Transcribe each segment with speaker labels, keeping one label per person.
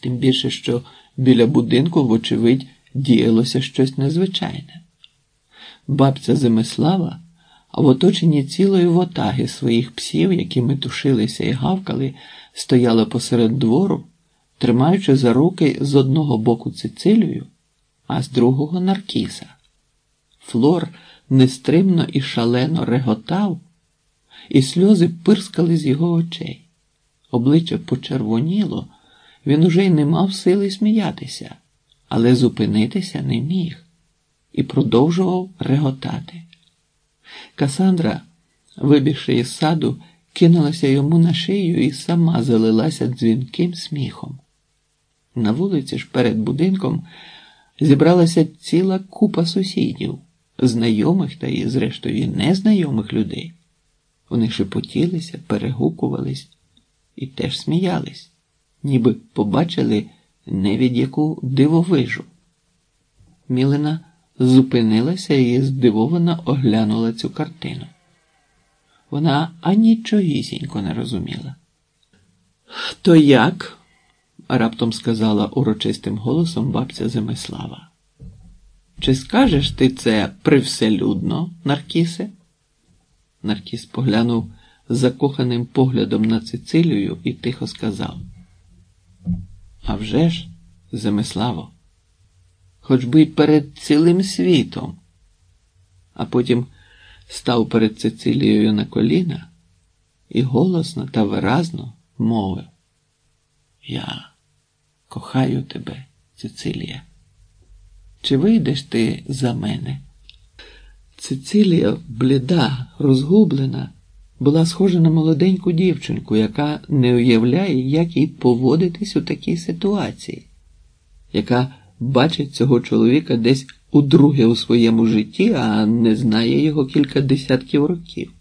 Speaker 1: Тим більше, що біля будинку, вочевидь, діялося щось незвичайне. Бабця Земислава, а в оточенні цілої вотаги своїх псів, які метушилися і гавкали, стояла посеред двору, тримаючи за руки з одного боку Цицилію, а з другого Наркіса. Флор нестримно і шалено реготав, і сльози пирскали з його очей. Обличчя почервоніло, він уже й не мав сили сміятися, але зупинитися не міг і продовжував реготати. Касандра, вибігши із саду, кинулася йому на шию і сама залилася дзвінким сміхом. На вулиці ж перед будинком зібралася ціла купа сусідів, знайомих та і, зрештою, незнайомих людей. Вони шепотілися, перегукувались і теж сміялись, ніби побачили невід яку дивовижу. Мілина зупинилася і здивовано оглянула цю картину. Вона анічогісінько не розуміла. То як? раптом сказала урочистим голосом бабця Земислава. Чи скажеш ти це привселюдно, Наркісе? Наркіс поглянув закоханим поглядом на Цицилію і тихо сказав. «А вже ж, Земиславо, хоч би й перед цілим світом. А потім став перед Цицилією на коліна і голосно та виразно мовив. Я кохаю тебе, Цицилія. Чи вийдеш ти за мене? Цицилія, бліда, розгублена, була схожа на молоденьку дівчинку, яка не уявляє, як їй поводитись у такій ситуації, яка бачить цього чоловіка десь удруге у своєму житті, а не знає його кілька десятків років.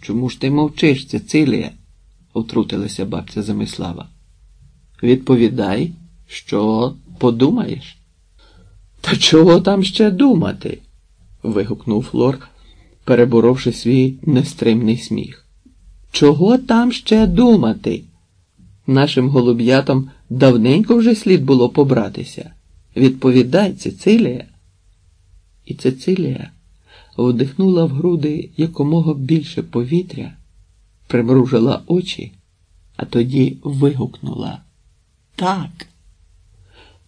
Speaker 1: Чому ж ти мовчиш, Цицилія? втрутилася бабця Замислава. Відповідай, що подумаєш? Та чого там ще думати? вигукнув Флор, переборовши свій нестримний сміх. Чого там ще думати? Нашим голуб'ятам давненько вже слід було побратися. Відповідай, Цицилія. І Цицилія вдихнула в груди якомога більше повітря, примружила очі, а тоді вигукнула. Так.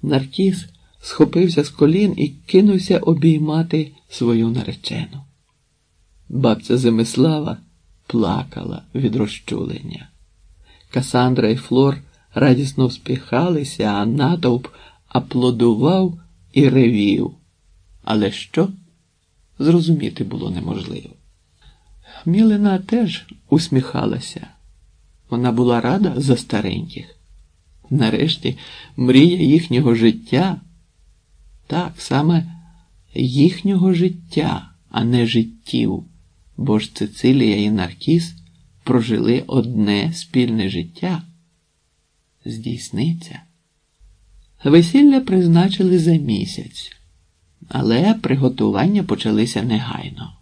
Speaker 1: Наркіс схопився з колін і кинувся обіймати свою наречену. Бабця Земислава плакала від розчулення. Касандра і Флор радісно вспіхалися, а натовп аплодував і ревів. Але що? Зрозуміти було неможливо. Мілина теж усміхалася. Вона була рада за стареньких. Нарешті мрія їхнього життя, так саме їхнього життя, а не життів, бо ж Цицилія і Наркіс прожили одне спільне життя. Здійсниться. Весілля призначили за місяць, але приготування почалися негайно.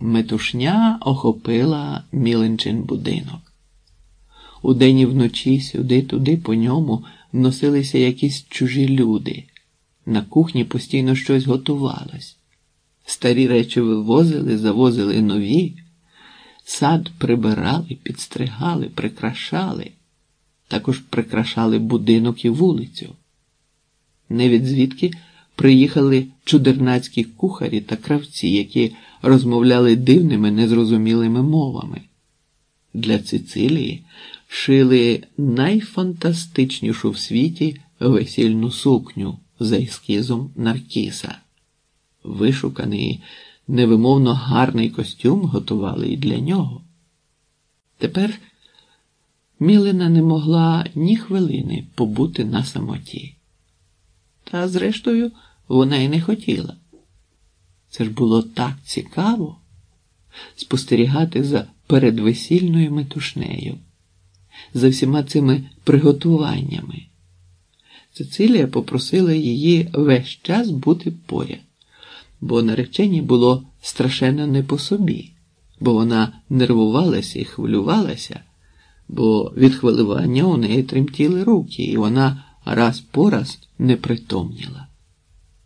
Speaker 1: Метушня охопила Міленчин будинок. Удень і вночі сюди-туди по ньому носилися якісь чужі люди. На кухні постійно щось готувалось. Старі речі вивозили, завозили нові, сад прибирали, підстригали, прикрашали, також прикрашали будинок і вулицю. Не від звідки приїхали чудернацькі кухарі та кравці, які розмовляли дивними незрозумілими мовами. Для Цицилії шили найфантастичнішу в світі весільну сукню за ескізом Наркіса. Вишуканий, невимовно гарний костюм готували і для нього. Тепер Мілина не могла ні хвилини побути на самоті. Та, зрештою, вона й не хотіла. Це ж було так цікаво спостерігати за передвесільною метушнею, за всіма цими приготуваннями. Цицилія попросила її весь час бути поряд, бо нареченій було страшенно не по собі, бо вона нервувалася і хвилювалася, бо від хвилювання у неї тремтіли руки, і вона раз по раз не притомніла.